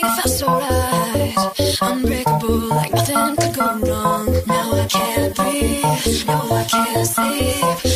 take a faster. Unbreakable, like nothing could go wrong. Now I can't breathe, now I can't sleep.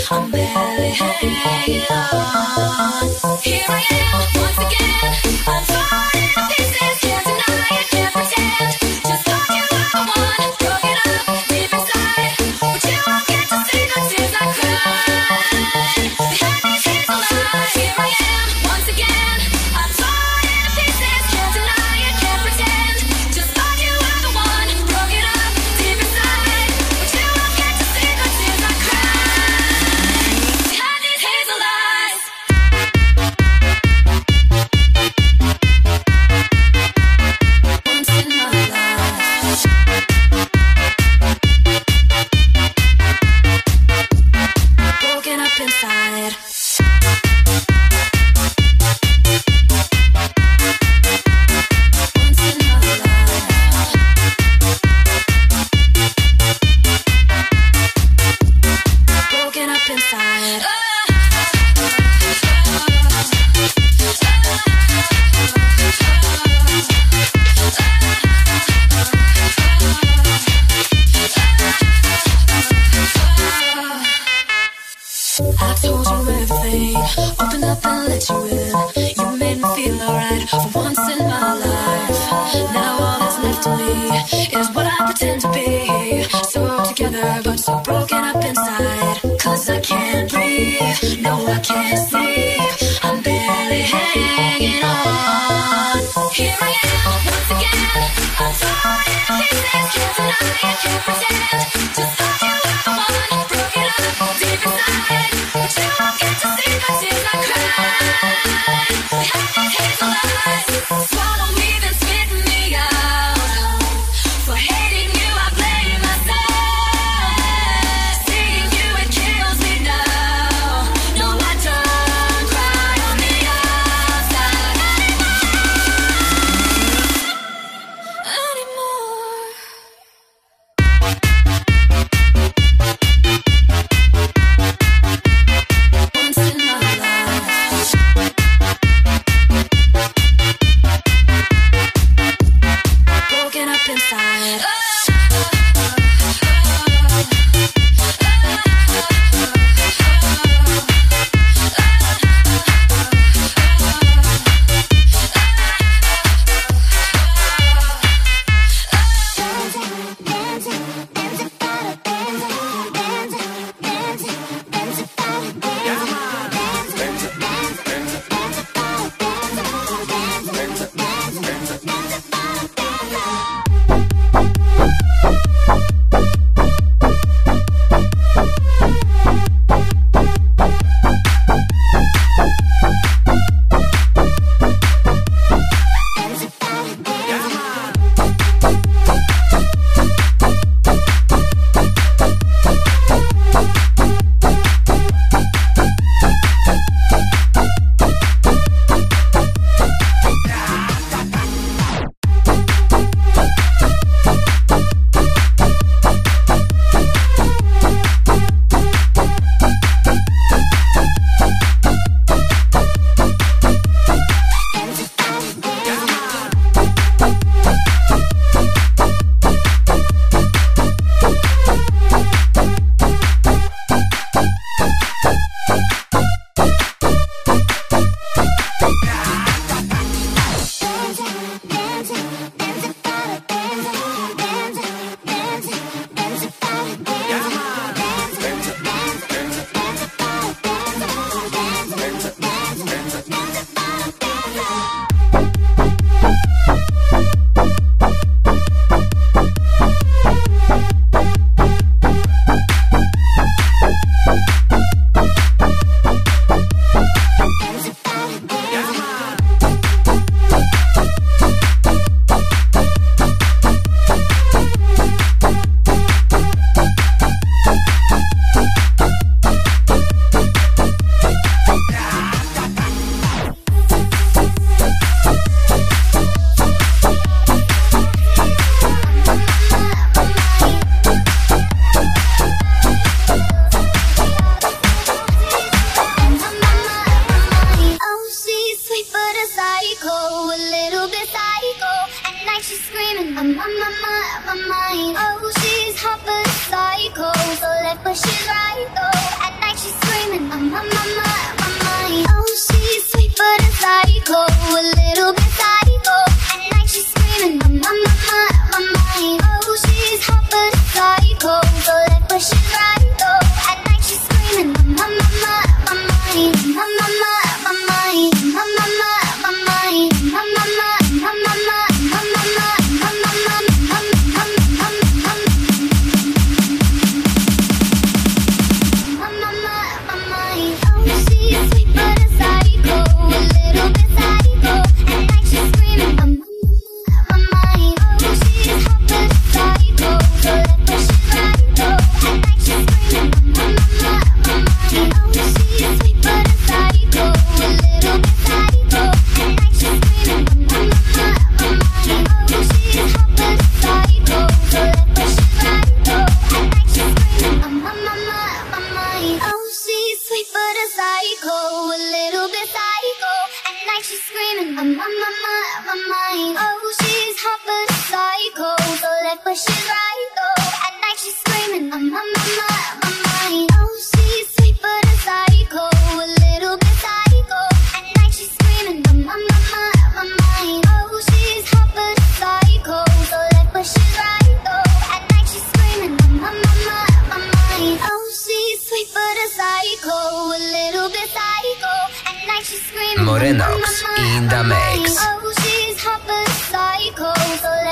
high.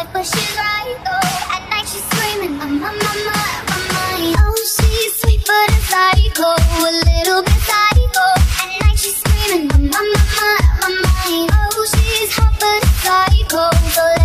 Oh, at night she's screaming, my, my, my, my, my, my. Oh, she's sweet but a psycho, a little bit psycho. At night she's screaming, my, my, my, my, my. Oh, she's hot but a psycho.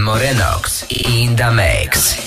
Morenox. In the mix.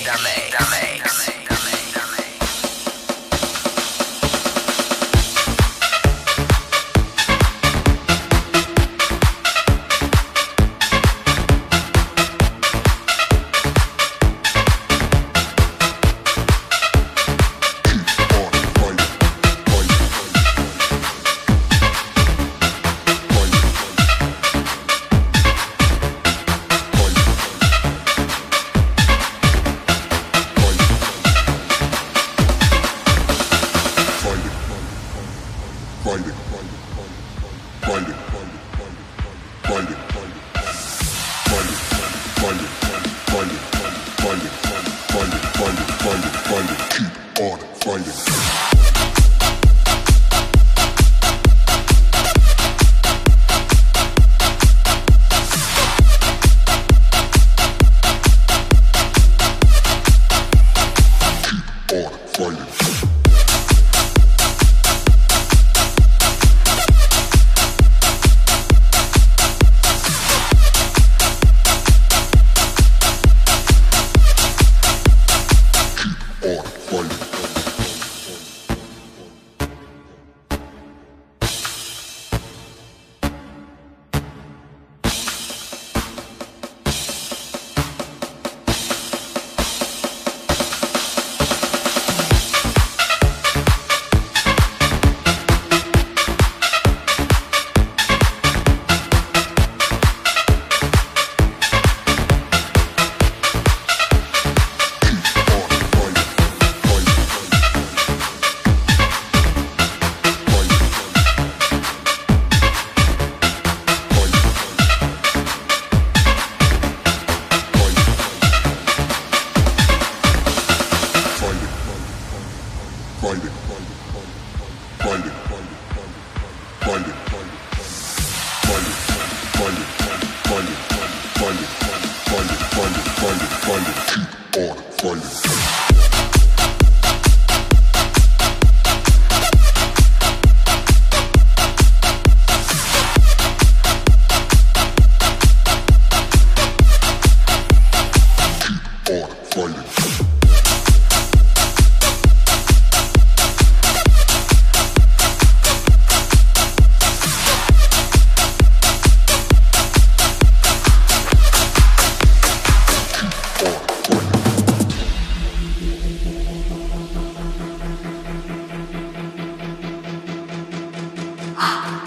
아.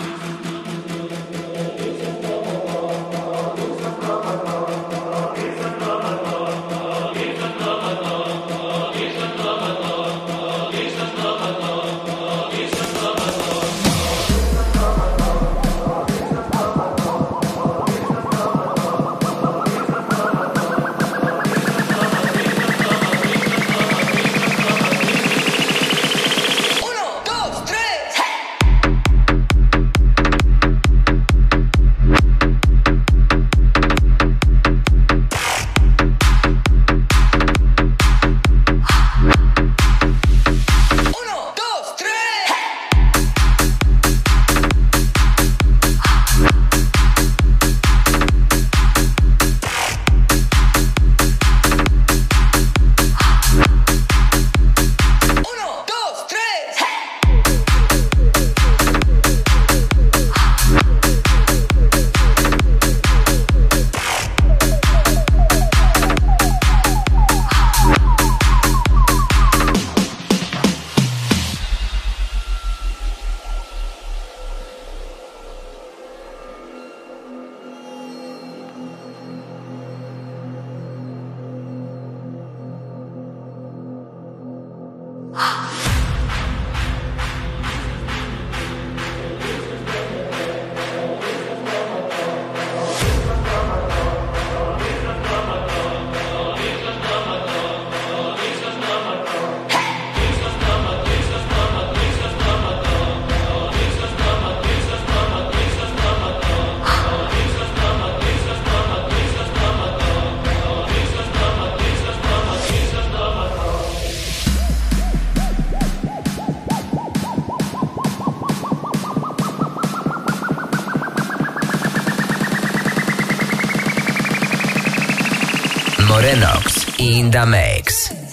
Morenox in the mix.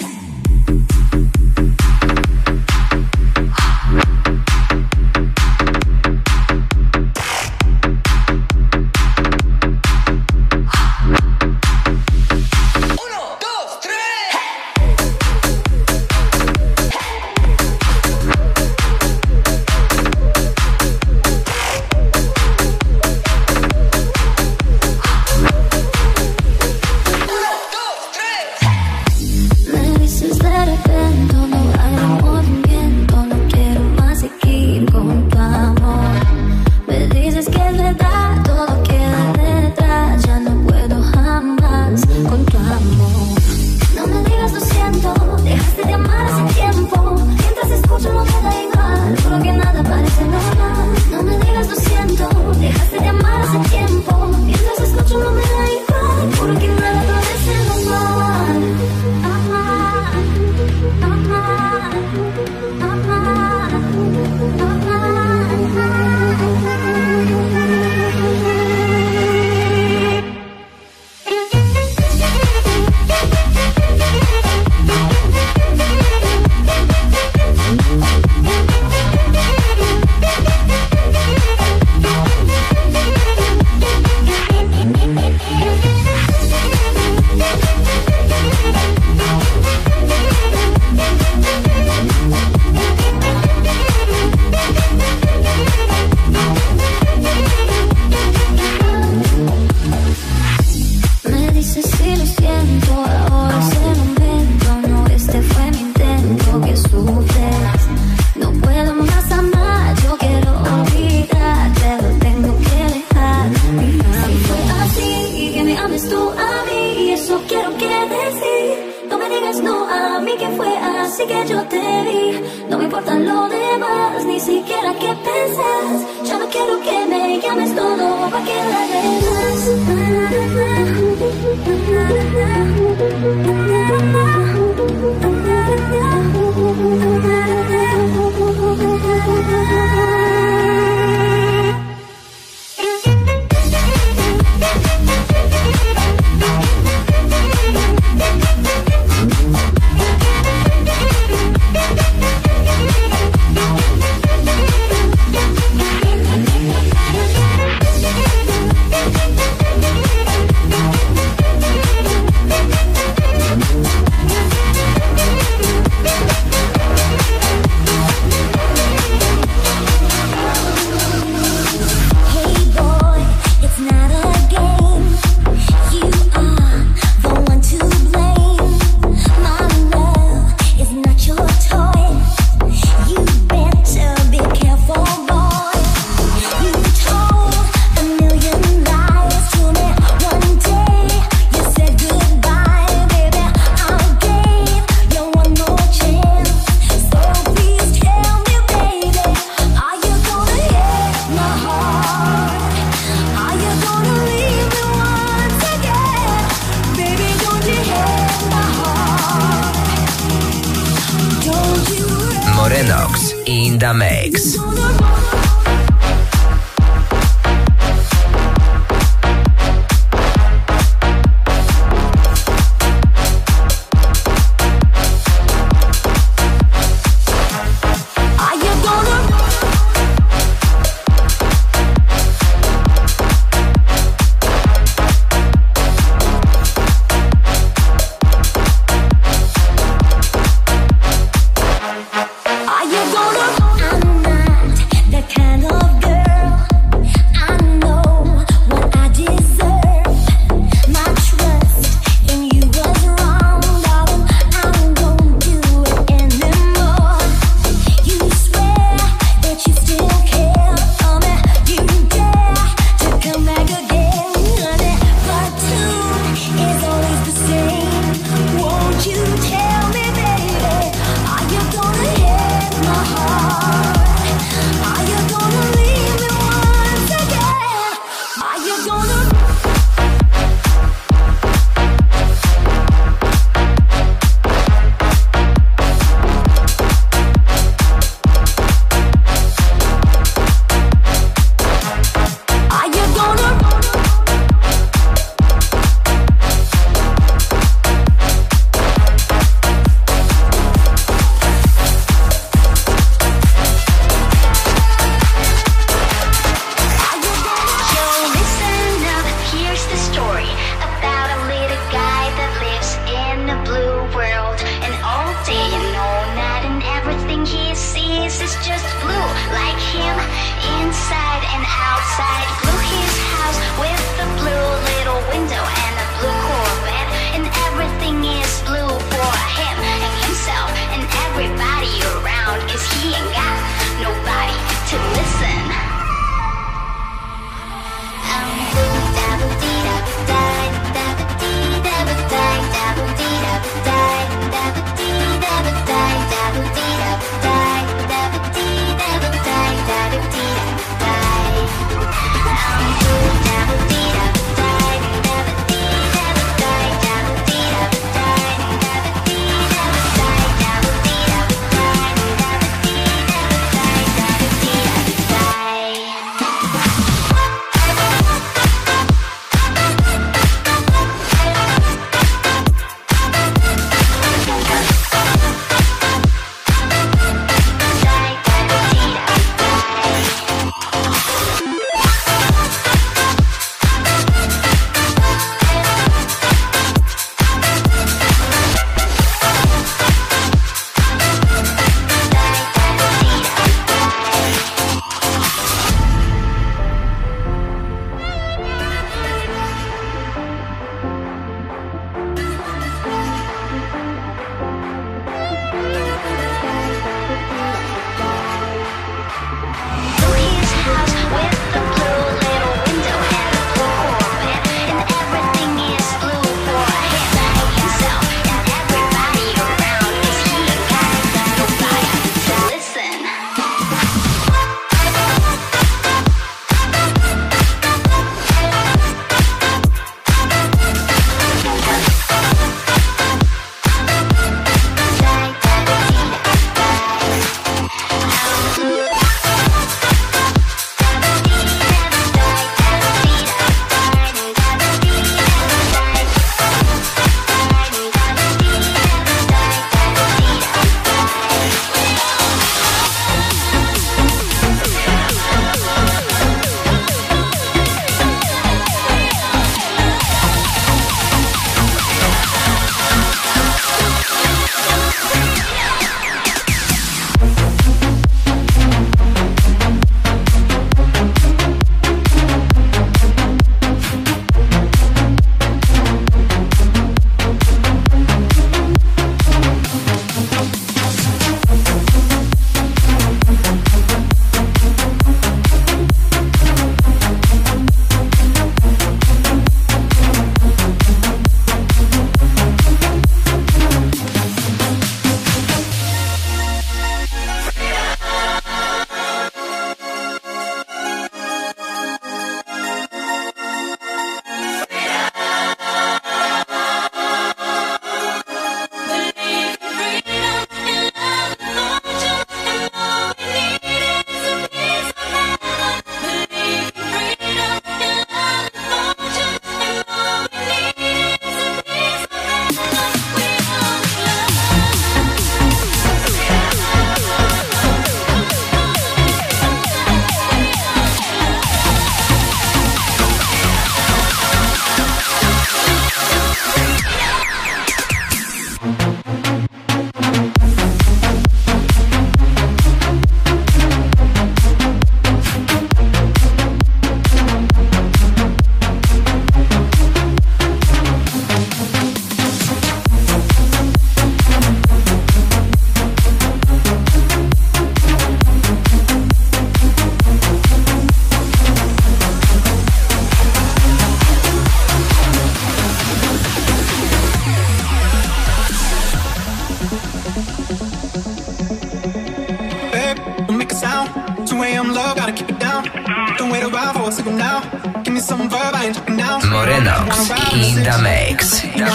Morenox in the mix. You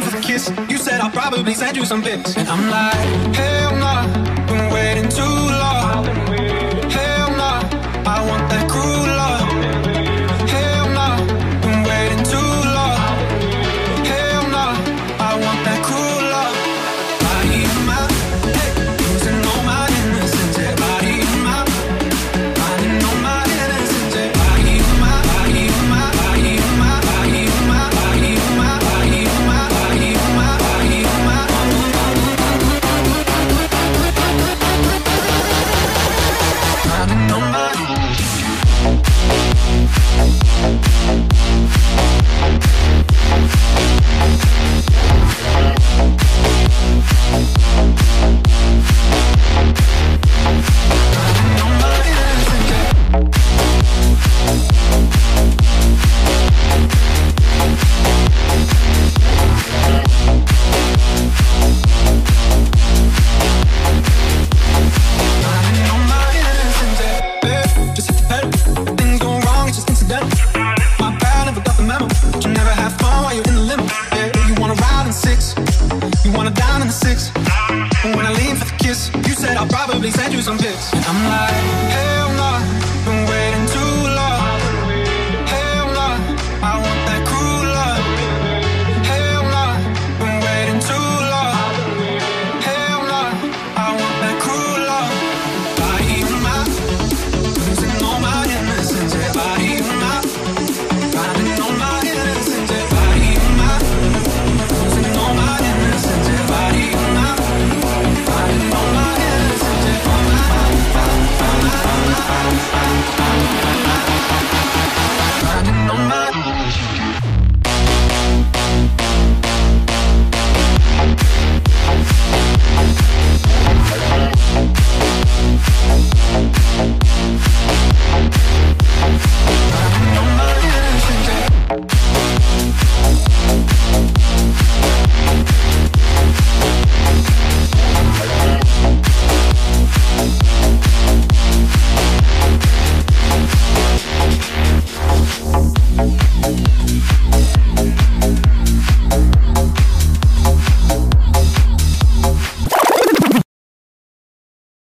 for the kiss. You said I'll probably send you some pics. And I'm like, hell nah, been waiting too long.